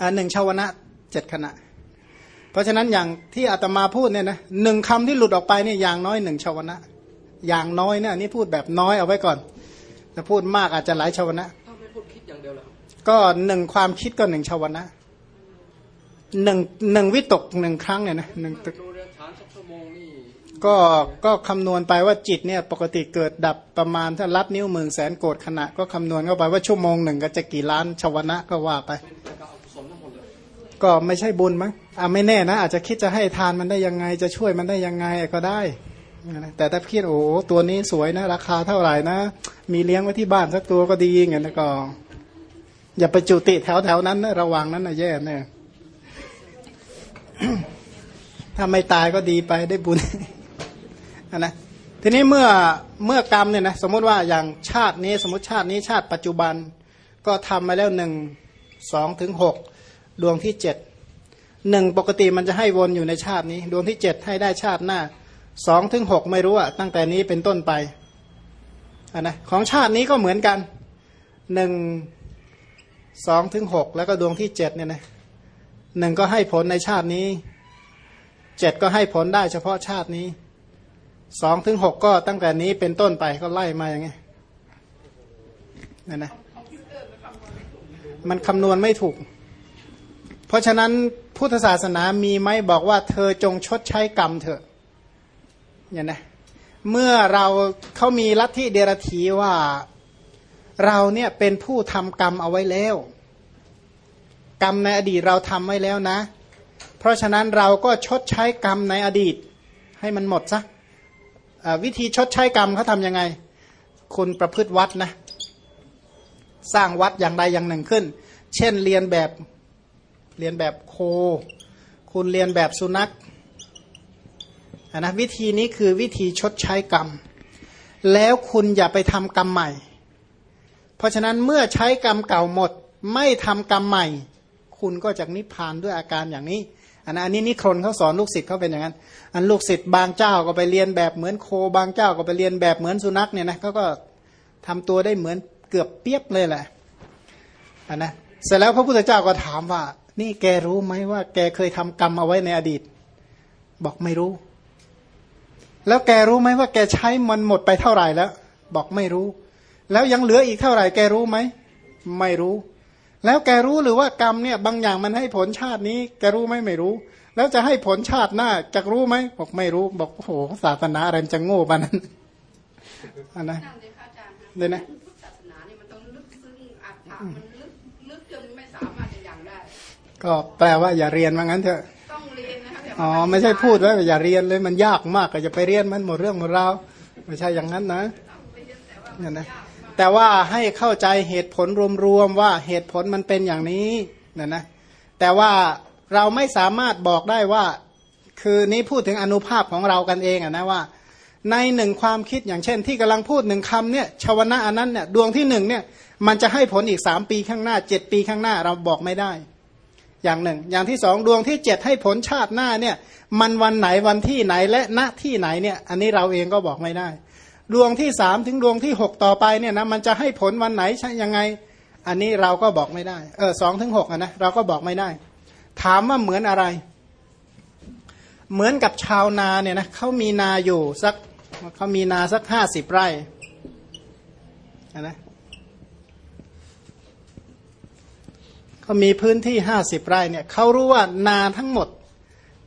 อ่าหนึ่งชาวนะเจ็ดขณะ เพราะฉะนั้นอย่างที่อาตมาพูดเนี่ยนะหนึ่งคำที่หลุดออกไปเนี่ยอย่างน้อยหนึ่งชาวนะ อย่างน้อยเนี่ยอันนี่พูดแบบน้อยเอาไว้ก่อนถ้าพูดมากอาจจะหลายชาวนะถ้าไม่พูดคิดอย่างเดียวเหรอก็หนึ่งความคิดก็หนึ่งชาวนะหนึ่งหนึ่งวิตกหนึ่งครั้งเนี่ยนะหนึ่งตึกดูเรียนฐานสักชั่วโมงนี่ก็ก็คำนวณไปว่าจิตเนี่ยปกติเกิดดับประมาณถ้าลัดนิ้วมือแสนโกดขณะ ก็คำนวณเข้าไปว่าชั่วโมงหนึ่งก็จะกี่ล้านชาวนะก็ว่าไป ก็ไม่ใช่บุญมั้งอ่าไม่แน่นะ อาจจะคิดจะให้ทานมันได้ยังไง จะช่วยมันได้ยังไงก็ได้ แต่ถ้าคิดโอ้ตัวนี้สวยนะ ราคาเท่าไหร่นะ มีเลี้ยงไว้ที่บ้านสักตัวก็ดีอย่างนั้นก็อย่าไปจุติแถวแถวนั้นนะระวังนั้นนะแย่แน่ถ้าไม่ตายก็ดีไปได้บุญนะทีนี้เมื่อเมื่อกรรมเนี่ยนะสมมติว่าอย่างชาตินี้สมมติชาตินี้ชาติปัจจุบัน ก็ทำมาแล้วหนึ่งสองถึงหก ดวงที่เจ็ดหนึ่งปกติมันจะให้วนอยู่ในชาตินี้ ดวงที่เจ็ดให้ได้ชาติหน้าสองถึงหกไม่รู้อะตั้งแต่นี้เป็นต้นไปอะนะของชาตินี้ก็เหมือนกันหนึ่งสองถึงหกแล้วก็ดวงที่เจ็ดเนี่ยนะหนึ่งก็ให้ผลในชาตินี้เจ็ดก็ให้ผลได้เฉพาะชาตินี้สองถึงหกก็ตั้งแต่นี้เป็นต้นไปก็ไล่มาอย่างไงนั่นนะมันคำนวณไม่ถูก ราะฉะนั้นพุทธศาสนามีไหมบอกว่าเธอจงชดใช้กรรมเถอะเนี่ยนะเมื่อเราเขามีลัทธิเดรธีว่าเราเนี่ยเป็นผู้ทำกรรมเอาไว้แล้ว กรรมในอดีตเราทำไว้แล้วนะ เพราะฉะนั้นเราก็ชดใช้กรรมในอดีต ให้มันหมดซะวิธีชดใช้กรรมเขาทำยังไง คุณประพฤติวัดนะ สร้างวัดอย่างใดอย่างหนึ่งขึ้น เช่นเรียนแบบ เรียนแบบโค คุณเรียนแบบสุนัขอะนะวิธีนี้คือวิธีชดใช้กรรม แล้วคุณอย่าไปทำกรรมใหม่ เพราะฉะนั้นเมื่อใช้กรรมเก่าหมด ไม่ทำกรรมใหม่ คุณก็จะนิพพานด้วยอาการอย่างนี้อันนั้นอันนี้นิครนเขาสอนลูกศิษย์เขาเป็นอย่างนั้น อันลูกศิษย์บางเจ้าก็ไปเรียนแบบเหมือนโคบางเจ้าก็ไปเรียนแบบเหมือนสุนัขเนี่ยนะเขาก็ทำตัวได้เหมือนเกือบเปียบเลยแหละอันนะเสร็จแล้วพระพุทธเจ้าก็ถามว่า นี่แกรู้ไหมว่า แกเคยทำกรรมเอาไว้ในอดีต บอกไม่รู้ แล้วแกรู้ไหมว่าแกใช้มันหมดไปเท่าไหร่แล้ว บอกไม่รู้ แล้วยังเหลืออีกเท่าไหร่ แกรู้ไหม ไม่รู้ แล้วแกรู้หรือว่ากรรมเนี่ย บางอย่างมันให้ผลชาตินี้ แกรู้ไหมไม่รู้ แล้วจะให้ผลชาติหน้าจะรู้ไหม บอกไม่รู้ บอกโอ้โหศาสนาอะไรมันจะโง่ปานนั้นอันนะนั่นเลยพระอาจารย์นะเดี๋ยวนะพุทธศาสนาเนี่ยมันต้องลึกซึ้งอัตถะมันลึกลึกจนไม่สามารถจะยังได้ ก็แปลว่าอย่าเรียนว่างั้นเถอะต้องเรียนนะครับแต่อ๋อไม่ใช่พูดว่าอย่าเรียนเลยมันยากมากก็จะไปเรียนมันหมดเรื่องหมดราวไม่ใช่อย่างนั้นนะเนี่ยนะแต่ว่าให้เข้าใจเหตุผลรวมๆว่าเหตุผลมันเป็นอย่างนี้เนี่ยนะแต่ว่าเราไม่สามารถบอกได้ว่า คือนี้พูดถึงอนุภาพของเรากันเองอะนะว่า ในหนึ่งความคิดอย่างเช่น ที่กำลังพูดหนึ่งคำเนี่ยชาวนะอันนั้นเนี่ยดวงที่หนึ่งเนี่ยมันจะให้ผลอีกสามปีข้างหน้าเจ็ดปีข้างหน้าเราบอกไม่ได้ อย่างหนึ่ง อย่างที่สองดวงที่เจ็ดให้ผลชาติหน้าเนี่ย มันวันไหนวันที่ไหนและณที่ไหนเนี่ยอันนี้เราเองก็บอกไม่ได้ ดวงที่สามถึงดวงที่หกต่อไปเนี่ยนะมันจะให้ผลวันไหนใช่ยังไง อันนี้เราก็บอกไม่ได้เออสองถึงหกนะเราก็บอกไม่ได้ ถามว่าเหมือนอะไร เหมือนกับชาวนาเนี่ยนะเขามีนาอยู่สักเขามีนาสักห้าสิบไร่นะ เขามีพื้นที่ห้าสิบไร่เนี่ยเขารู้ว่านาทั้งหมด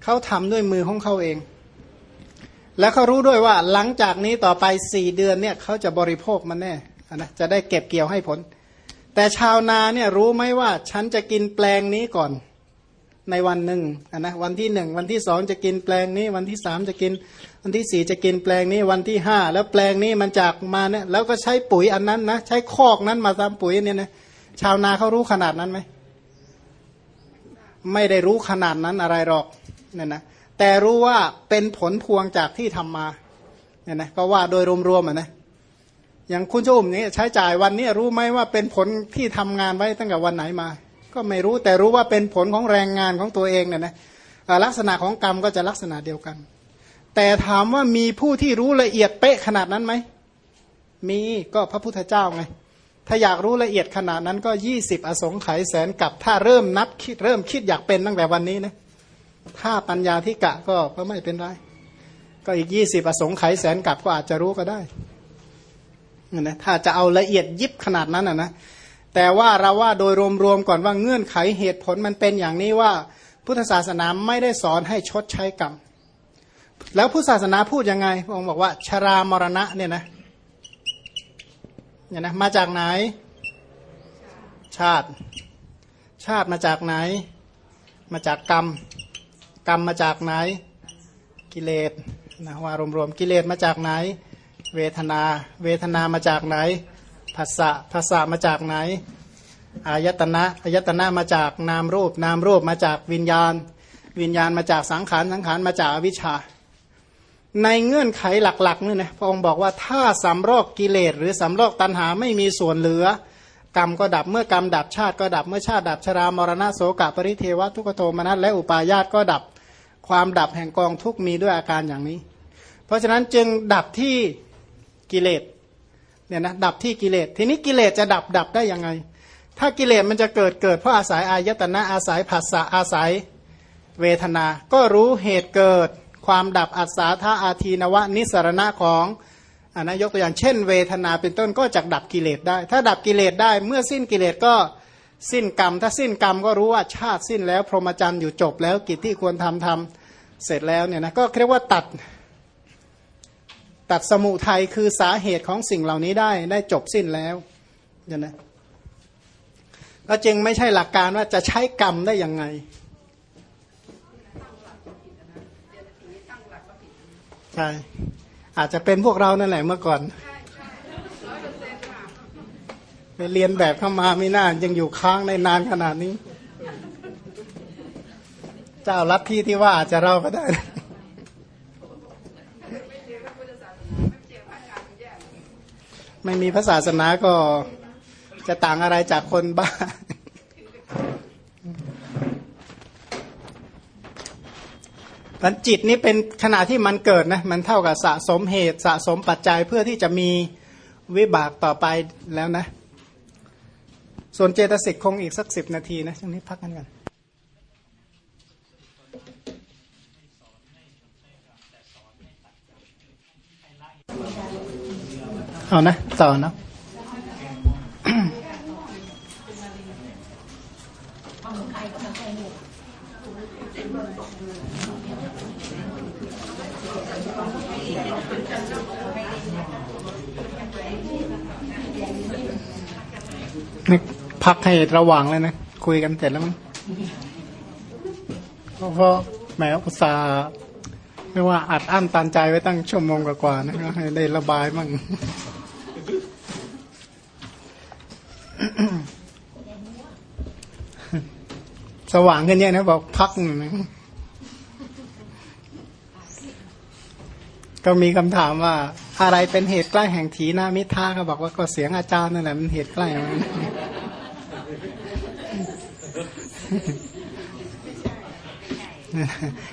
เขาทำด้วยมือของเขาเอง แล้วเขารู้ด้วยว่าหลังจากนี้ต่อไปสี่เดือนเนี่ยเขาจะบริโภคมันแน่นะจะได้เก็บเกี่ยวให้ผล แต่ชาวนาเนี่ยรู้ไหมว่าฉันจะกินแปลงนี้ก่อนในวันหนึ่งอะนะวันที่หนึ่งวันที่สองจะกินแปลงนี้ วันที่สามจะกิน วันที่สี่จะกินแปลงนี้วันที่ห้าแล้วแปลงนี้มันจากมาเนี่ยแล้วก็ใช้ปุ๋ยอันนั้นนะใช้คอกนั้นมาทำปุ๋ยเนี่ยนะชาวนาเขารู้ขนาดนั้นไหม ไม่ได้รู้ขนาดนั้นอะไรหรอกเนี่ยนะแต่รู้ว่าเป็นผลพวงจากที่ทำมาเนี่ยนะก็ว่าโดยรวมๆอะนะอย่างคุณชุ่มนี้ใช้จ่ายวันนี้รู้ไหมว่าเป็นผลที่ทำงานไว้ตั้งแต่วันไหนมา ก็ไม่รู้แต่รู้ว่าเป็นผลของแรงงานของตัวเองเนี่ยนะลักษณะของกรรมก็จะลักษณะเดียวกัน แต่ถามว่ามีผู้ที่รู้ละเอียดเป๊ะขนาดนั้นไหมมีก็พระพุทธเจ้าไง ถ้าอยากรู้ละเอียดขนาดนั้นก็ยี่สิบอสงไขยแสนกับ ถ้าเริ่มนับคิดเริ่มคิดอยากเป็นตั้งแต่วันนี้นะถ้าปัญญาธิกะก็ก็ไม่เป็นไร ก็อีกยี่สิบอสงไขยแสนกับก็อาจจะรู้ก็ได้นะถ้าจะเอาละเอียดยิบขนาดนั้นนะนะแต่ว่าเราว่าโดยรวมๆก่อนว่าเงื่อนไขเหตุผลมันเป็นอย่างนี้ว่า พุทธศาสนาไม่ได้สอนให้ชดใช้กรรม แล้วพุทธศาสนาพูดยังไงพระองค์บอกว่า ชรามรณะเนี่ยนะ เนี่ยนะมาจากไหน ชาติ ชาติมาจากไหน มาจากกรรม กรรมมาจากไหน กิเลสนะว่ารวมๆกิเลสมาจากไหน เวทนา เวทนามาจากไหนภาษะภาษะมาจากไหนอายตนะอายตนะมาจากนามรูป นามรูปมาจากวิญญาณ วิญญาณมาจากสังขารสังขารมาจากวิชชา ในเงื่อนไขหลักๆนี่นะพระองค์บอกว่าถ้าสำรอกกิเลสหรือสำรอกตัณหาไม่มีส่วนเหลือ กรรมก็ดับเมื่อกรรมดับชาติก็ดับเมื่อชาติดับชรามรณะโสกปริเทวทุกโทมนัสและอุปาญาตก็ดับความดับแห่งกองทุกมีด้วยอาการอย่างนี้ เพราะฉะนั้นจึงดับที่กิเลสเนี่ยนะดับที่กิเลสทีนี้กิเลสจะดับดับได้ยังไง ถ้ากิเลสมันจะเกิดเกิดเพราะอาศัยอายตนะอาศัยผัสสะอาศัยเวทนา ก็รู้เหตุเกิด ความดับอัศาธาอาทีนวะนิสรณะของอนนะยกตัวอย่างเช่น เวทนาเป็นต้นก็จะดับกิเลสได้ ถ้าดับกิเลสได้เมื่อสิ้นกิเลสก็สิ้นกรรม ถ้าสิ้นกรรมก็รู้ว่าชาติสิ้นแล้ว พรหมจรรย์อยู่จบแล้วกิจที่ควรทำทำเสร็จแล้วเนี่ยนะก็เรียกว่าตัดตัดสมุทัยคือสาเหตุของสิ่งเหล่านี้ได้ได้จบสิ้นแล้วเนี่ยนะก็จึงไม่ใช่หลักการว่าจะใช้กรรมได้ยังไง ช่ อาจจะเป็นพวกเรานั่นแหละเมื่อก่อนไปเรียนแบบเข้ามาไม่น่ายังอยู่ค้างในนานขนาดนี้ เจ้าลัทธิที่ว่าอาจจะเราก็ได้ไม่มีพระศาสนาก็จะต่างอะไรจากคนบ้า มันจิตนี้เป็นขณะที่มันเกิดนะมันเท่ากับสะสมเหตุสะสมปัจจัยเพื่อที่จะมีวิบากต่อไปแล้วนะ ส่วนเจตสิกคงอีกสักสิบนาทีนะช่วงนี้พักกันก่อนเอานะ ต่อนะ พักให้ระว่างเลยนะ คุยกันเสร็จแล้วมั้งเพราะแหมอุตส่าห์ไม่ว่าอัดอั้นตันใจไว้ตั้งชั่วโมงกว่าๆนะก็ให้ได้ระบายมั่งสว่างขึ้นเยอะนะบอกพักหนึ่งนะก็มีคำถามว่า อะไรเป็นเหตุใกล้แห่งถีนามิทาก็บอกว่าก็เสียงอาจารย์นั่นแหละมันเหตุใกล้มัน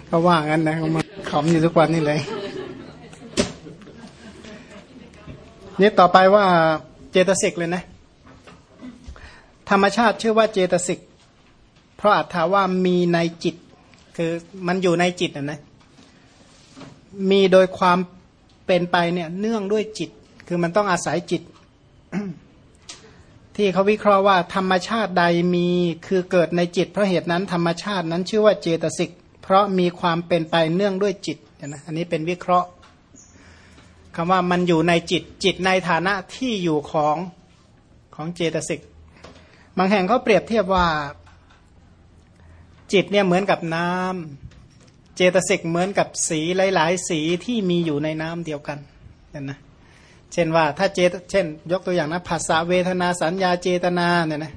ก็ว่างั้นนะเขามาขำอยู่ทุกวันนี่เลย นี่ต่อไปว่าเจตสิกเลยนะ ธรรมชาติชื่อว่าเจตสิก เพราะอัตถาว่ามีในจิต คือมันอยู่ในจิตนะนะมีโดยความ เป็นไปเนี่ยเนื่องด้วยจิต คือมันต้องอาศัยจิต ที่เขาวิเคราะห์ว่าธรรมชาติใดมีคือเกิดในจิต เพราะเหตุนั้นธรรมชาตินั้นชื่อว่าเจตสิกเพราะมีความเป็นไปเนื่องด้วยจิตนะอันนี้เป็นวิเคราะห์คำว่ามันอยู่ในจิตจิตในฐานะที่อยู่ของของเจตสิกบางแห่งเขาเปรียบเทียบว่า จิตเนี่ยเหมือนกับน้ำ เจตสิกเหมือนกับสีหลาย ๆ สีที่มีอยู่ในน้ำเดียวกันเนี่ยนะเช่นว่าถ้าเจตเช่น ยกตัวอย่างนะภาษาเวทนาสัญญาเจตนาเนี่ยนะ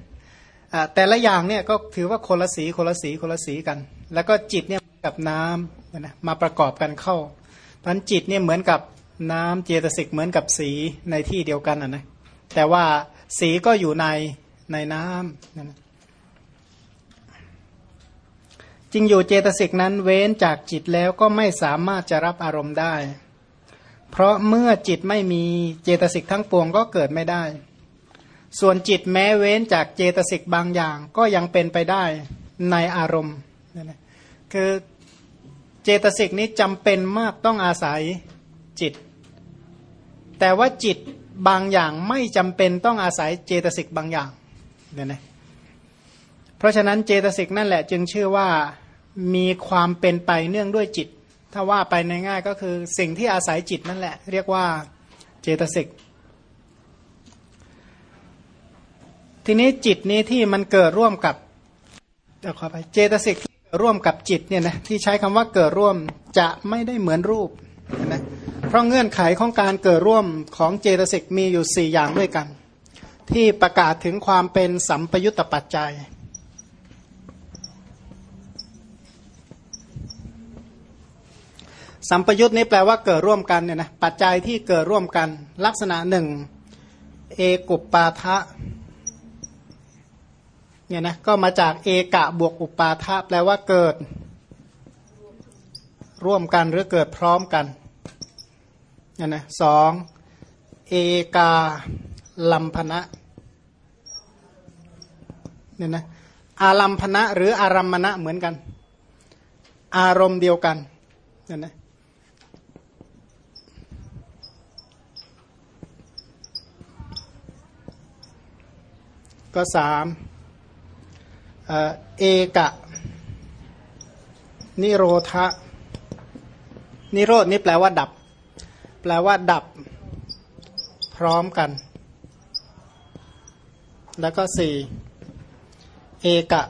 แต่ละอย่างเนี่ยก็ถือว่าคนละสีคนละสีคนละสีกัน แล้วก็จิตเนี่ยกับน้ำนะมาประกอบกันเข้าพันจิตเนี่ยเหมือนกับน้ำเจตสิกเหมือนกับสีในที่เดียวกันอะนะแต่ว่าสีก็อยู่ในในน้ำนั่น จริงอยู่เจตสิกนั้นเว้นจากจิตแล้วก็ไม่สามารถจะรับอารมณ์ได้ เพราะเมื่อจิตไม่มีเจตสิกทั้งปวงก็เกิดไม่ได้ ส่วนจิตแม้เว้นจากเจตสิกบางอย่างก็ยังเป็นไปได้ในอารมณ์คือเจตสิกนี้จำเป็นมากต้องอาศัยจิต แต่ว่าจิตบางอย่างไม่จำเป็นต้องอาศัยเจตสิกบางอย่างเนี่ยนะ เพราะฉะนั้นเจตสิกนั่นแหละจึงชื่อว่ามีความเป็นไปเนื่องด้วยจิต ถ้าว่าไปในง่ายก็คือสิ่งที่อาศัยจิตนั่นแหละ เรียกว่าเจตสิกทีนี้จิตนี้ที่มันเกิดร่วมกับเดี๋ยวขอไปเจตสิกที่ร่วมกับจิตเนี่ยนะที่ใช้คำว่าเกิดร่วมจะไม่ได้เหมือนรูปนะเพราะเงื่อนไขของการเกิดร่วมของเจตสิกมีอยู่สี่อย่างด้วยกัน ที่ประกาศถึงความเป็นสัมปยุตตปัจจัย สัมปยุตนี้แปลว่าเกิดร่วมกันเนี่ยนะปัจจัยที่เกิดร่วมกัน ลักษณะหนึ่งเอกุปปาทะเนี่ยนะก็มาจากเอกะบวกอุปาทะแปลว่าเกิด ร่วมกันหรือเกิดพร้อมกันเนี่ยนะสองเอกาลัมพนะเนี่ยนะอารัมพนะหรืออารัมมณะเหมือนกัน อารมณ์เดียวกันเนี่ยนะ ก็สามเอกะ นิโรธะนิโรดนี่แปลว่าดับ แปลว่าดับ พร้อมกัน แล้วก็สี่เอกะ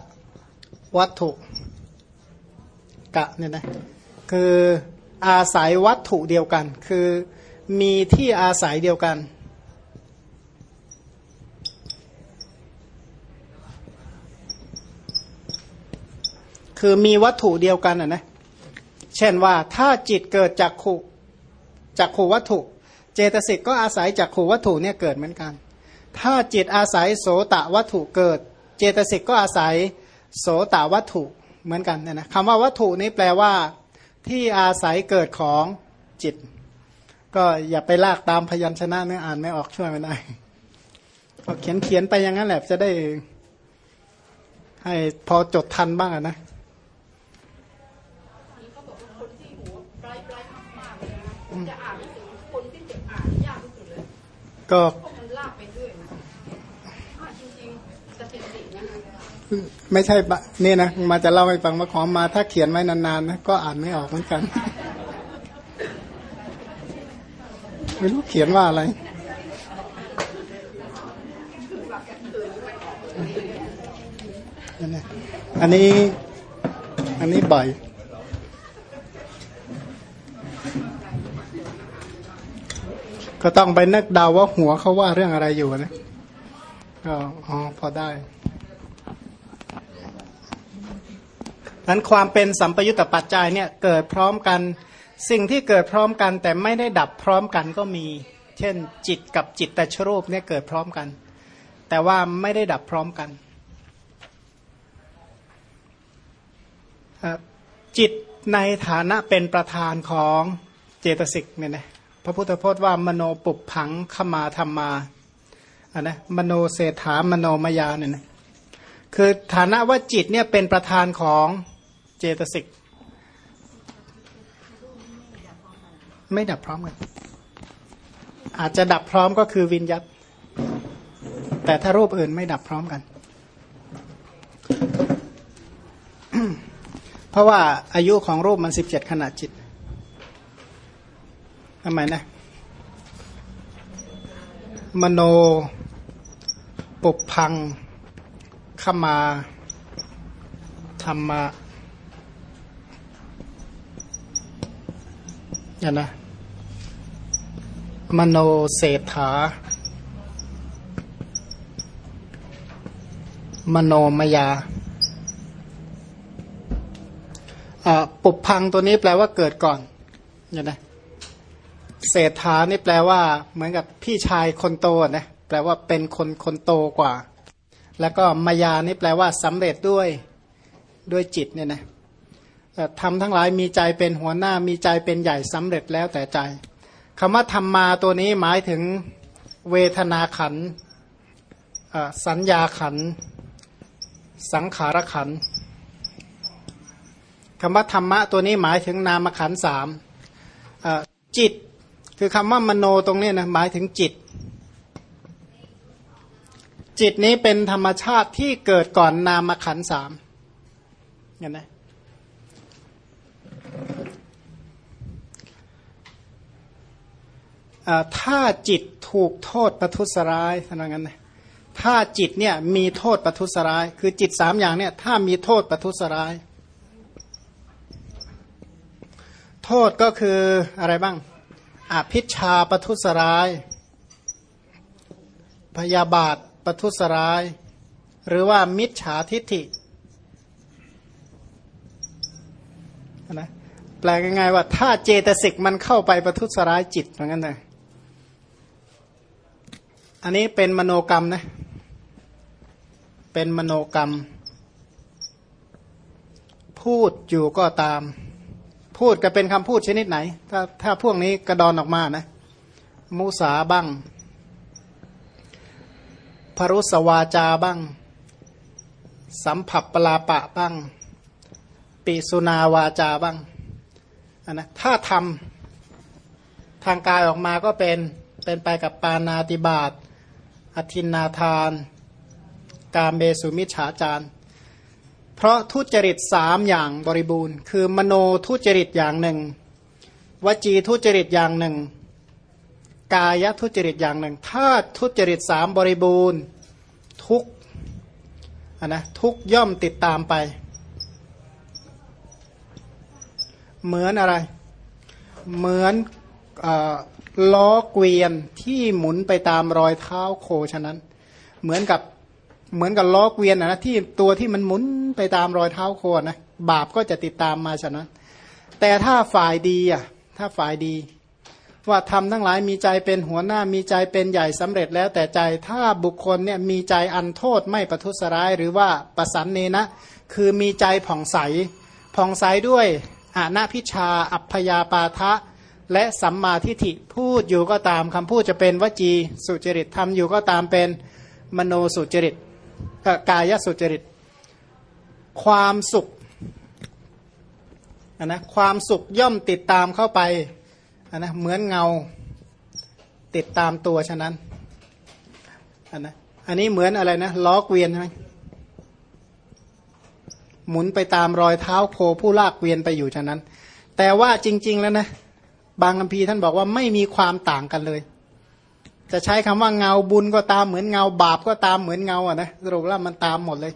วัตถุ กะเนี่ยนะคืออาศัยวัตถุเดียวกัน คือมีที่อาศัยเดียวกัน คือมีวัตถุเดียวกันอะนะเช่นว่าถ้าจิตเกิดจากขูจากขูวัตถุ เจตสิกก็อาศัยจากขูวัตถุเนี่ยเกิดเหมือนกัน ถ้าจิตอาศัยโสตะวัตถุเกิด เจตสิกก็อาศัยโสตะวัตถุเหมือนกันเนี่ยนะคำว่าวัตถุนี้แปลว่า ที่อาศัยเกิดของจิต ก็อย่าไปลากตามพยัญชนะเนี่ยอ่านไม่ออกช่วยไม่ได้ก็เขียนเขียนไปอย่างนั้นแหละจะได้ ให้พอจดทันบ้างนะอ่านหนังสือคนที่จะอ่านยากที่สุดเลย ก็ไม่ใช่บะนี่นะมาจะเล่าให้ฟังว่าของมาถ้าเขียนไว้นานๆนะก็อ่านไม่ออกเหมือนกันไม่รู้เขียนว่าอะไรนั่นนะอันนี้ อันนี้บ่อย ก็ต้องไปนึกเดาว่าหัวเขาว่าเรื่องอะไรอยู่นะก็อ๋อพอได้นั้นความเป็นสัมปยุตตปัจจัยเนี่ยเกิดพร้อมกันสิ่งที่เกิดพร้อมกันแต่ไม่ได้ดับพร้อมกันก็มี เช่นจิตกับจิตตชรูปเนี่ยเกิดพร้อมกัน แต่ว่าไม่ได้ดับพร้อมกัน จิตในฐานะเป็นประธานของเจตสิกเนี่ยนะ ระพุทธพจน์ว่ามโนปุบผังขมาธรรมาอะนะมโนเศรษฐามโนมยาเนี่ยนะคือฐานะว่าจิตเนี่ยเป็นประธานของเจตสิกไม่ดับพร้อมกันอาจจะดับพร้อมก็คือวิญญัตแต่ถ้ารูปอื่นไม่ดับพร้อมกัน เพราะว่าอายุของรูปมันสิบเจ็ดขนาดจิต ทำไมนะ มโน ปุพัง ขมา ธรรมะเนี่ยนะ มโนเศรษฐามโนมยาปุพังตัวนี้แปลว่าเกิดก่อนเนี่ยนะ เศรษฐานี่แปลว่า เหมือนกับพี่ชายคนโตนะแปลว่าเป็นคนคนโตกว่า แล้วก็มายานี่แปลว่าสำเร็จด้วยด้วยจิตเนี่ยนะทำทั้งหลายมีใจเป็นหัวหน้ามีใจเป็นใหญ่สำเร็จแล้วแต่ใจคำว่าธรรมมาตัวนี้หมายถึงเวทนาขันสัญญาขันสังขารขันคำว่าธรรมะตัวนี้หมายถึงนามขันสามจิต คือคำว่ามโนตรงนี้นะหมายถึงจิต จิตนี้เป็นธรรมชาติที่เกิดก่อนนามขันสามเห็นไหมถ้าจิตถูกโทษประทุษร้ายท่านว่างั้นนะถ้าจิตเนี่ยมีโทษประทุษร้าย คือจิตสามอย่างเนี่ยถ้ามีโทษประทุษร้าย โทษก็คืออะไรบ้าง อภิชาประทุษร้าย พยาบาทประทุษร้าย หรือว่ามิจฉาทิฏฐินะแปลง่ายๆว่าถ้าเจตสิกมันเข้าไปประทุษร้ายจิตเหมือนกันเลยอันนี้เป็นมโนกรรมนะ เป็นมโนกรรม พูดอยู่ก็ตาม พูดก็เป็นคำพูดชนิดไหน ถ้าถ้าพวกนี้กระดอนออกมานะ มุสาบ้างพรุสวาจาบ้าง สัมผัสปลาปะบ้าง ปิสุนาวาจาบ้างอันนะถ้าทำทางกายออกมาก็เป็นเป็นไปกับปานาติบาตอธินนาทาน กามเบสุมิฉาจาร เพราะทุจริตสามอย่างบริบูรณ์ คือมโนทุจริตอย่างหนึ่ง วจีทุจริตอย่างหนึ่ง กายทุจริตอย่างหนึ่ง ถ้าทุจริตสามบริบูรณ์ ทุกนนะทุกย่อมติดตามไป เหมือนอะไร เหมือนอล้อเกวียนที่หมุนไปตามรอยเท้าโคฉะนั้น เหมือนกับ เหมือนกับล้อเกวียนนะที่ตัวที่มันหมุนไปตามรอยเท้าโคนะบาปก็จะติดตามมาฉะนั้น แต่ถ้าฝ่ายดีอะถ้าฝ่ายดี ว่าทำทั้งหลายมีใจเป็นหัวหน้ามีใจเป็นใหญ่สำเร็จแล้วแต่ใจถ้าบุคคลเนี่ยมีใจอันโทษไม่ประทุษร้าย หรือว่าประสันเนนะ คือมีใจผ่องใสผ่องใสด้วยอาณาพิชา อัพพยาปาทะ และสัมมาทิฏฐิพูดอยู่ก็ตามคำพูดจะเป็นวจีสุจริตทำอยู่ก็ตามเป็นมโนสุจริต กายสุจริต ความสุขนนะความสุขย่อมติดตามเข้าไปนนะเหมือนเงาติดตามตัวฉะนั้นนนะอันนี้เหมือนอะไรนะล้อเกวียนใช่ไหมหมุนไปตามรอยเท้าโคผู้ลากเกวียนไปอยู่ฉะนั้น แต่ว่าจริง ๆ แล้วนะบางคัมภีร์ท่านบอกว่าไม่มีความต่างกันเลย จะใช้คำว่าเงาบุญก็ตามเหมือนเงาบาปก็ตามเหมือนเงาอะนะสรุปแล้วมันตามหมดเลย